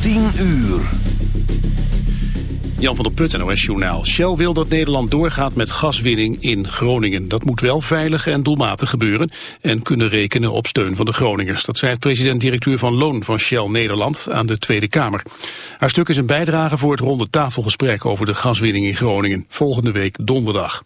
10 uur. Jan van der Putten, NOS Journaal. Shell wil dat Nederland doorgaat met gaswinning in Groningen. Dat moet wel veilig en doelmatig gebeuren en kunnen rekenen op steun van de Groningers. Dat zei president-directeur van Loon van Shell Nederland aan de Tweede Kamer. Haar stuk is een bijdrage voor het ronde tafelgesprek over de gaswinning in Groningen. Volgende week donderdag.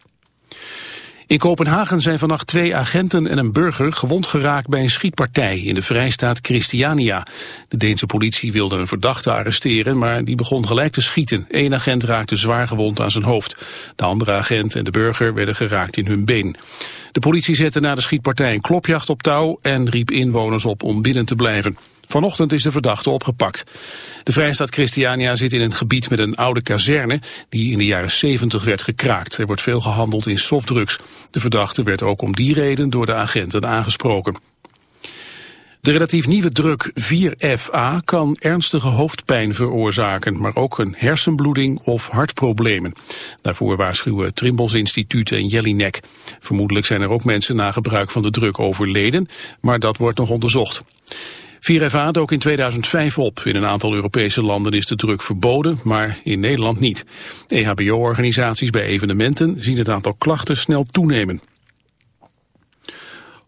In Kopenhagen zijn vannacht twee agenten en een burger gewond geraakt bij een schietpartij in de vrijstaat Christiania. De Deense politie wilde een verdachte arresteren, maar die begon gelijk te schieten. Eén agent raakte zwaar gewond aan zijn hoofd. De andere agent en de burger werden geraakt in hun been. De politie zette na de schietpartij een klopjacht op touw en riep inwoners op om binnen te blijven. Vanochtend is de verdachte opgepakt. De Vrijstaat Christiania zit in een gebied met een oude kazerne die in de jaren 70 werd gekraakt. Er wordt veel gehandeld in softdrugs. De verdachte werd ook om die reden door de agenten aangesproken. De relatief nieuwe druk 4FA kan ernstige hoofdpijn veroorzaken, maar ook een hersenbloeding of hartproblemen. Daarvoor waarschuwen Trimbos Instituut en Jellinek. Vermoedelijk zijn er ook mensen na gebruik van de druk overleden, maar dat wordt nog onderzocht. 4FA dook in 2005 op. In een aantal Europese landen is de druk verboden, maar in Nederland niet. EHBO-organisaties bij evenementen zien het aantal klachten snel toenemen.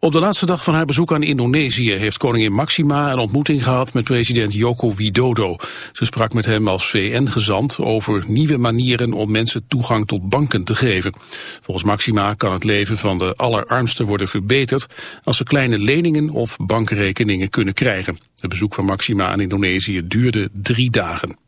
Op de laatste dag van haar bezoek aan Indonesië heeft koningin Maxima een ontmoeting gehad met president Joko Widodo. Ze sprak met hem als VN-gezant over nieuwe manieren om mensen toegang tot banken te geven. Volgens Maxima kan het leven van de allerarmsten worden verbeterd als ze kleine leningen of bankrekeningen kunnen krijgen. Het bezoek van Maxima aan Indonesië duurde drie dagen.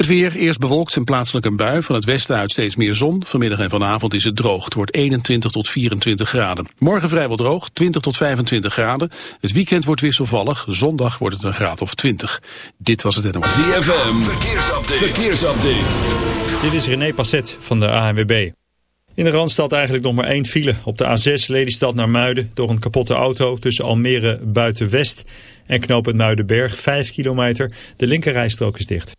Het weer, eerst bewolkt en plaatselijk een bui. Van het westen uit steeds meer zon. Vanmiddag en vanavond is het droog. Het wordt 21 tot 24 graden. Morgen vrijwel droog, 20 tot 25 graden. Het weekend wordt wisselvallig. Zondag wordt het een graad of 20. Dit was het NOS. ZFM, verkeersupdate. verkeersupdate. Dit is René Passet van de ANWB. In de Randstad eigenlijk nog maar één file. Op de A6 Lelystad naar Muiden door een kapotte auto tussen Almere Buiten-West en Knoop het Muidenberg. 5 kilometer. De linkerrijstrook is dicht.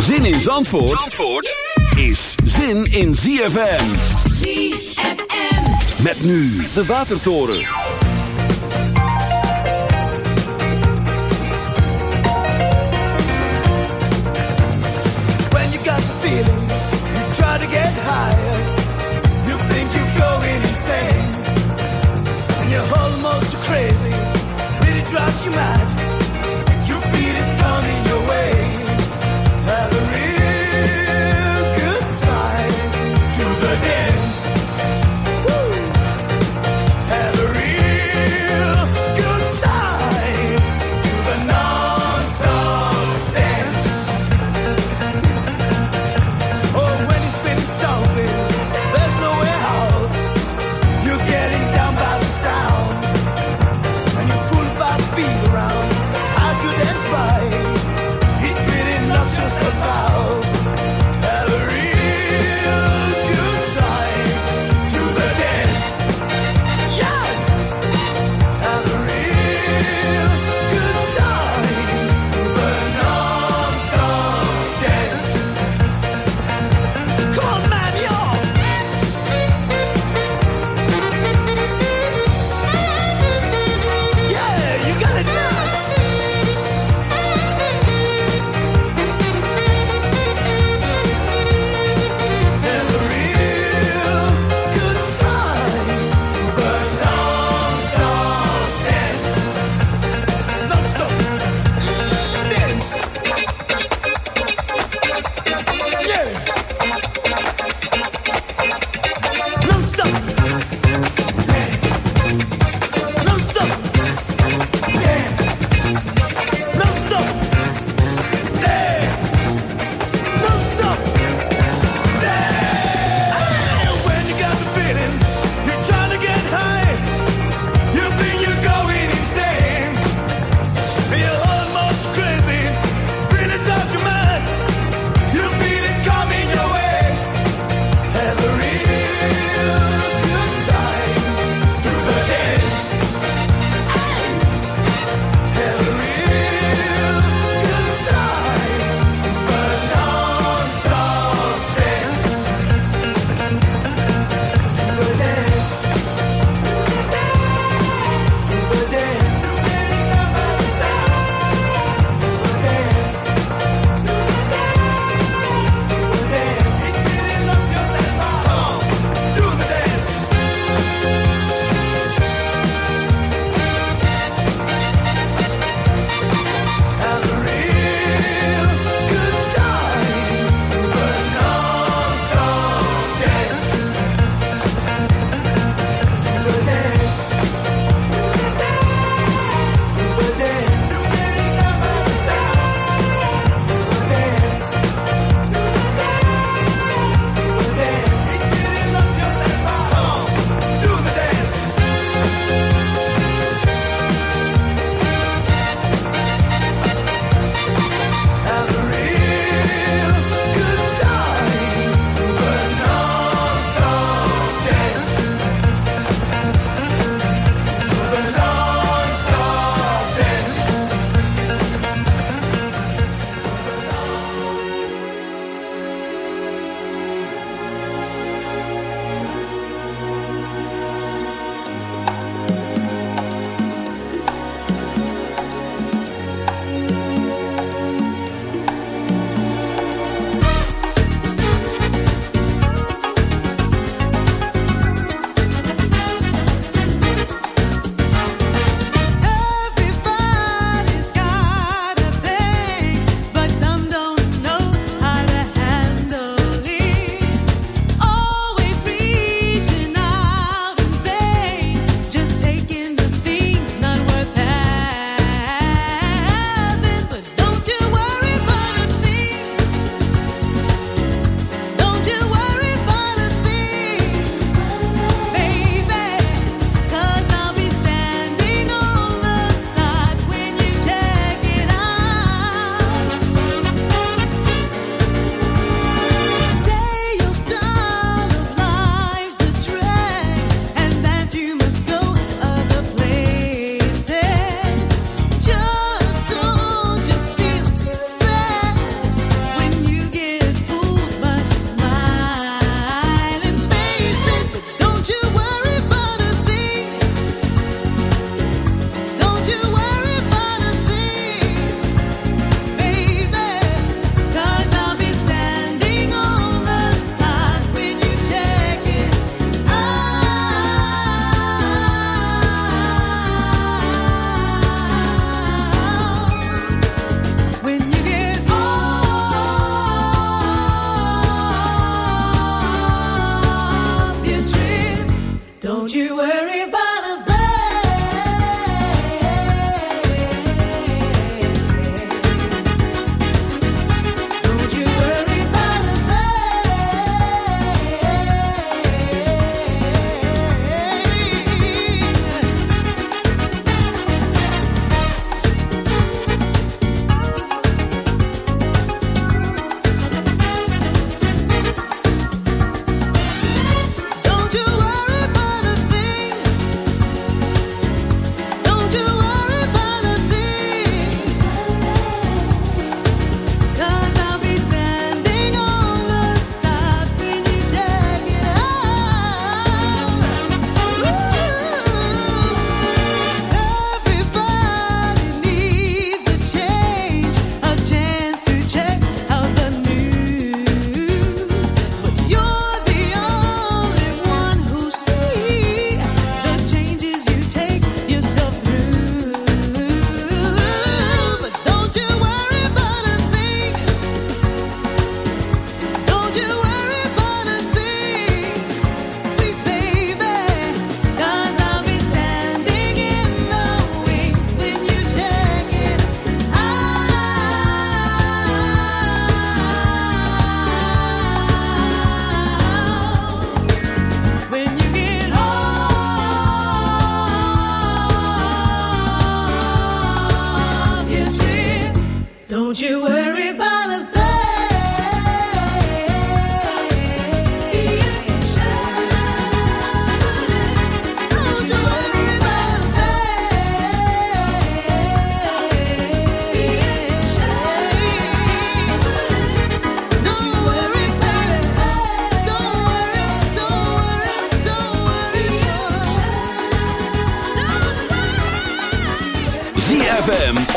Zin in Zandvoort, Zandvoort is zin in ZFM. ZFM. Met nu de Watertoren. When you got the feeling, you try to get higher. You think you're going insane. And you're almost crazy. Really drives you mad.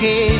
que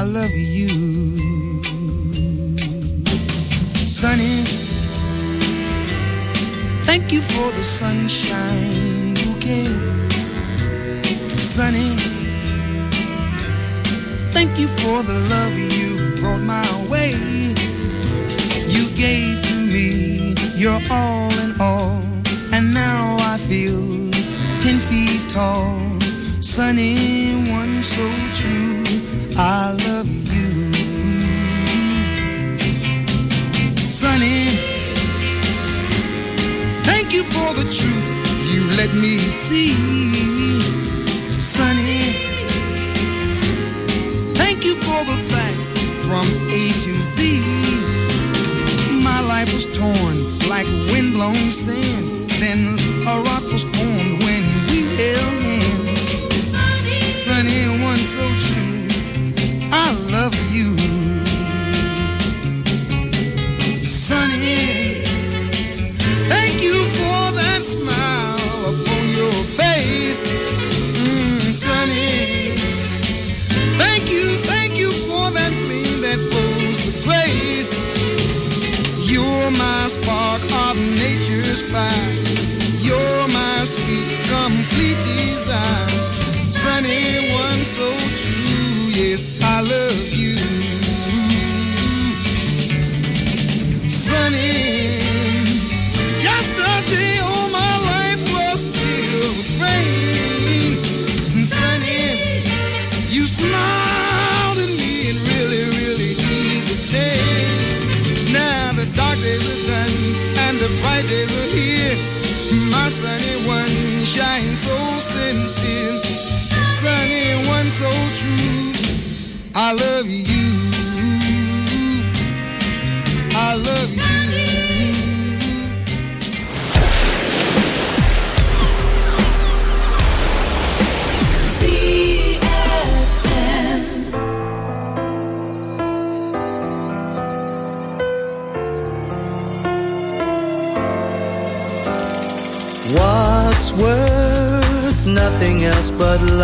I love you, sunny. Thank you for the sunshine torn like windblown sand. Then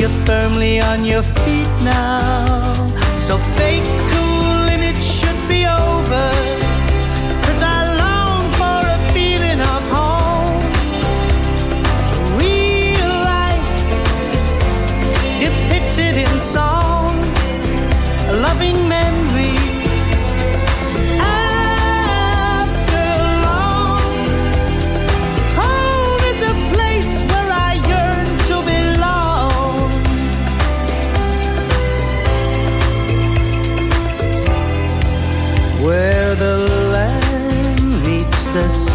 Keep firmly on your feet now. So fake cool and should be over. Cause I long for a feeling of home. Real life depicted in song. A loving memory.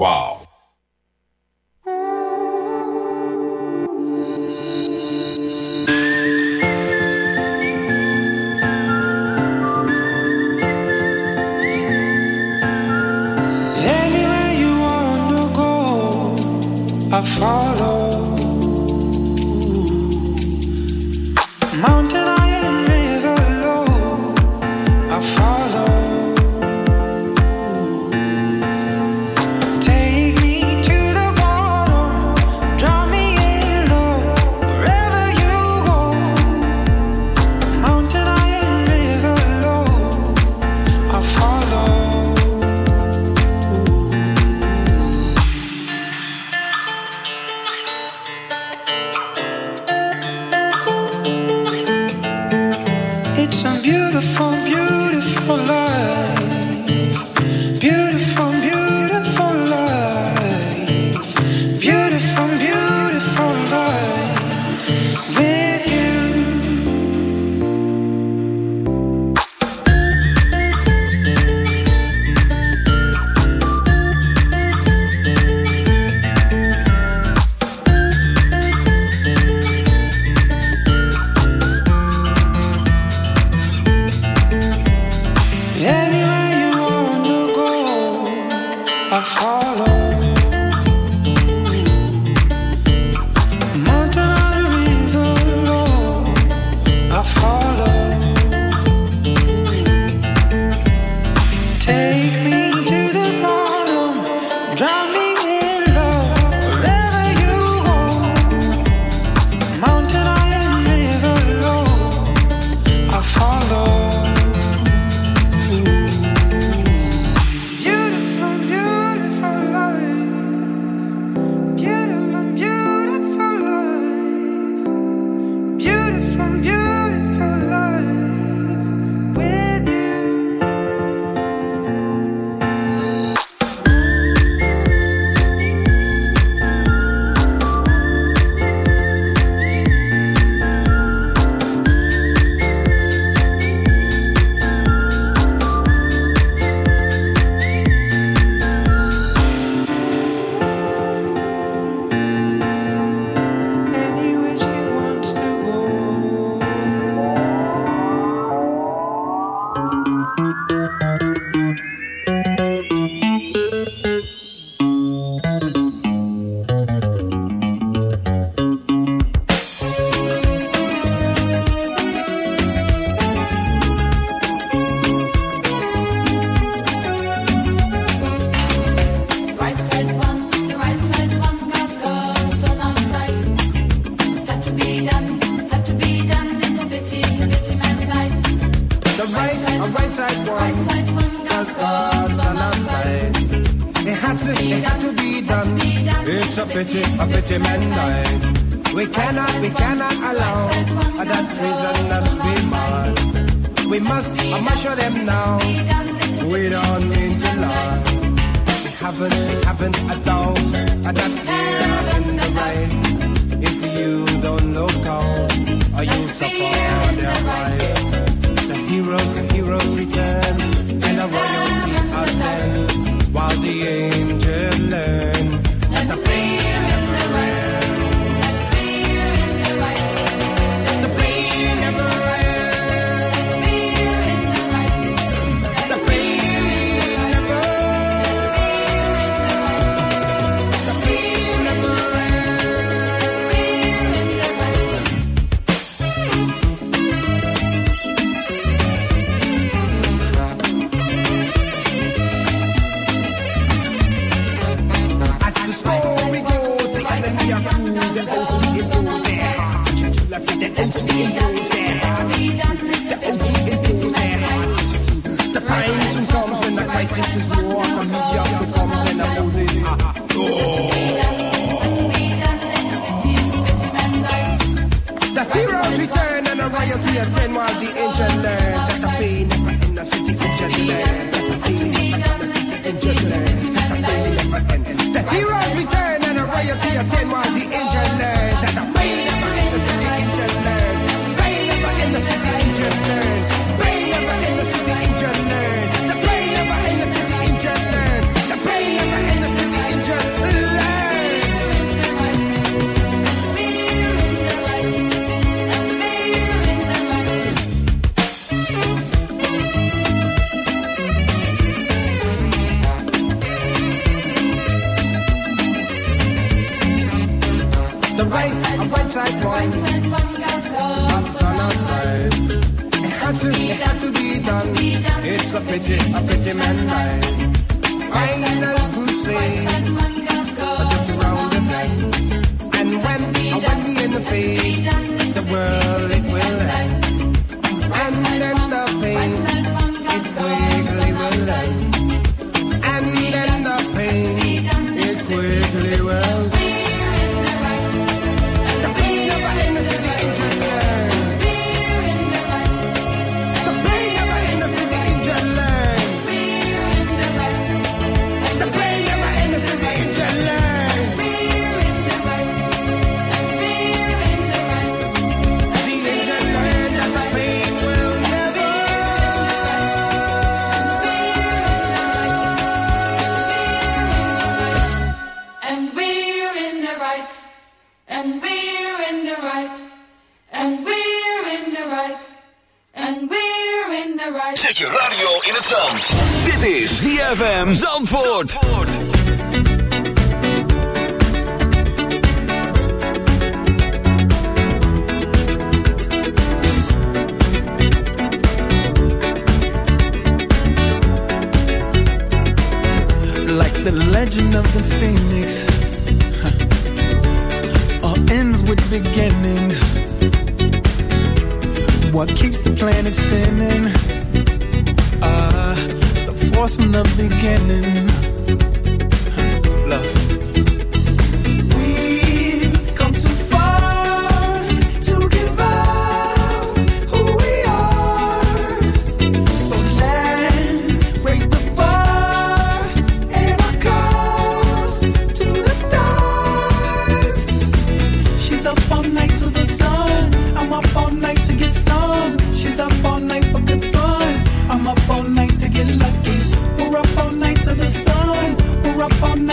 Wow.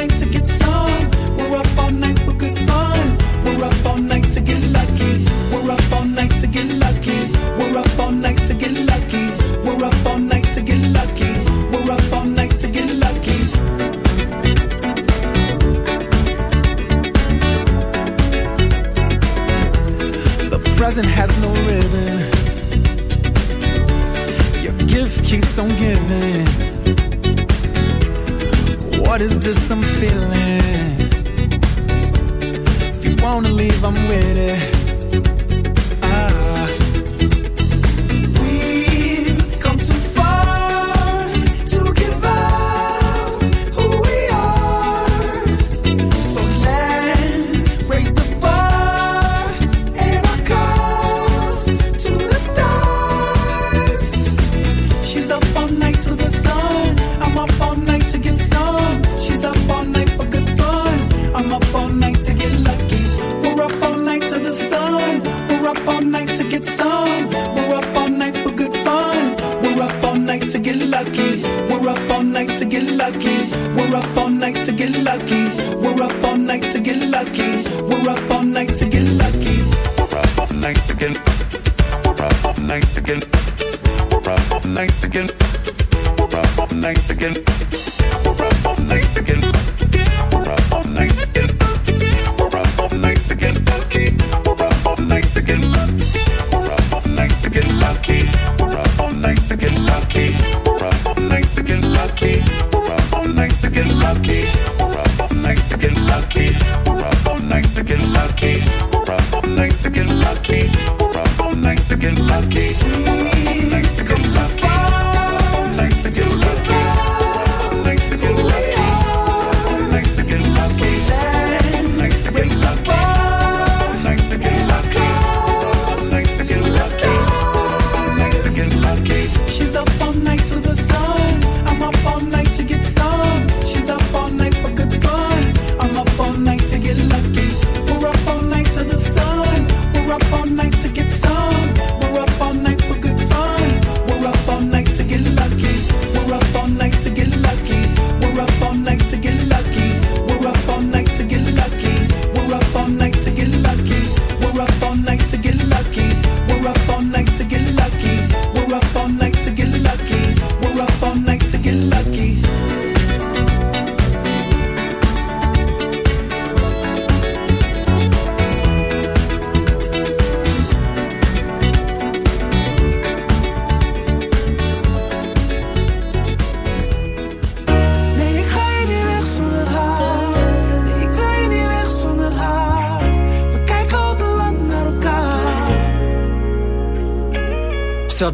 to get African lucky.